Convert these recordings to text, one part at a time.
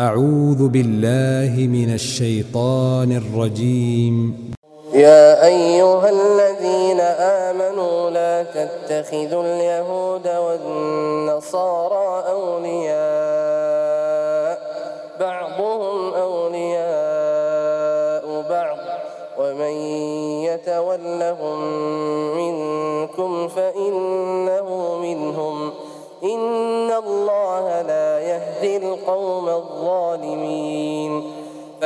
أعوذ بالله من الشيطان الرجيم. يا أيها الذين آمنوا لا تتخذوا اليهود والنصارى أولياء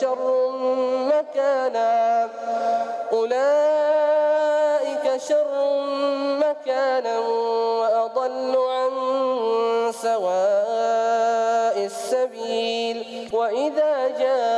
شر مكانا. أولئك شر مكانا وأضل عن سواء السبيل. وإذا جاءوكم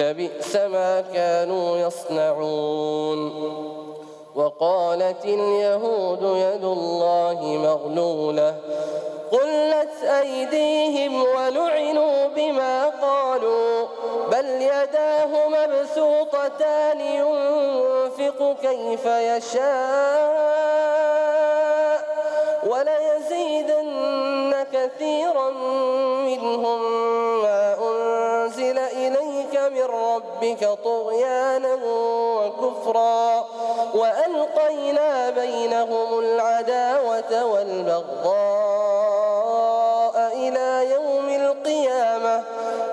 لبئس ما كانوا يصنعون. وقالت اليهود يد الله مغلولة. قلت أيديهم ولعنوا بما قالوا. بل يداه مبسوطتان ينفق كيف يشاء. وليزيدن كثيرا منهم. طغيانا وكفرا وألقينا بينهم العداوة والبغضاء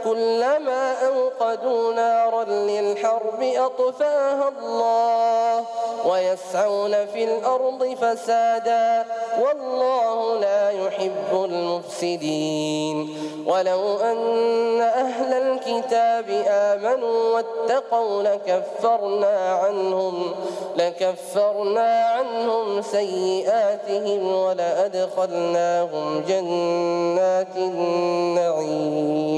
كلما أوقدوا نارا للحرب أطفاها الله ويسعون في الأرض فسادا والله لا يحب المفسدين. ولو أن أهل الكتاب آمنوا واتقوا لكفرنا عنهم لكفرنا عنهم سيئاتهم ولأدخلناهم جنات النعيم.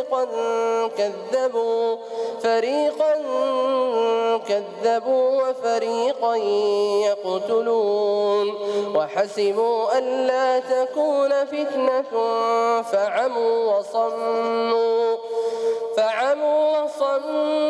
فريقا كذبوا فريقا كذبوا وفريقا يقتلون. وحسبوا ألا تكون فتنة فعموا وصموا فعموا وصموا.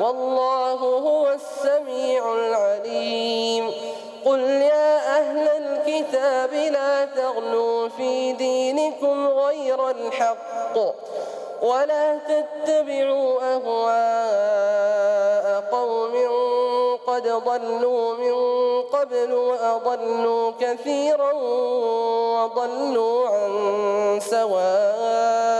والله هو السميع العليم. قل يا أهل الكتاب لا تغلوا في دينكم غير الحق ولا تتبعوا أهواء قوم قد ضلوا من قبل وأضلوا كثيرا وضلوا عن سواء.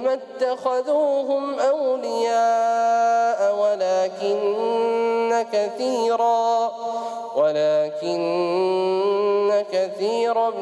ما اتخذوهم أولياء ولكن كثيرا ولكن كثيرا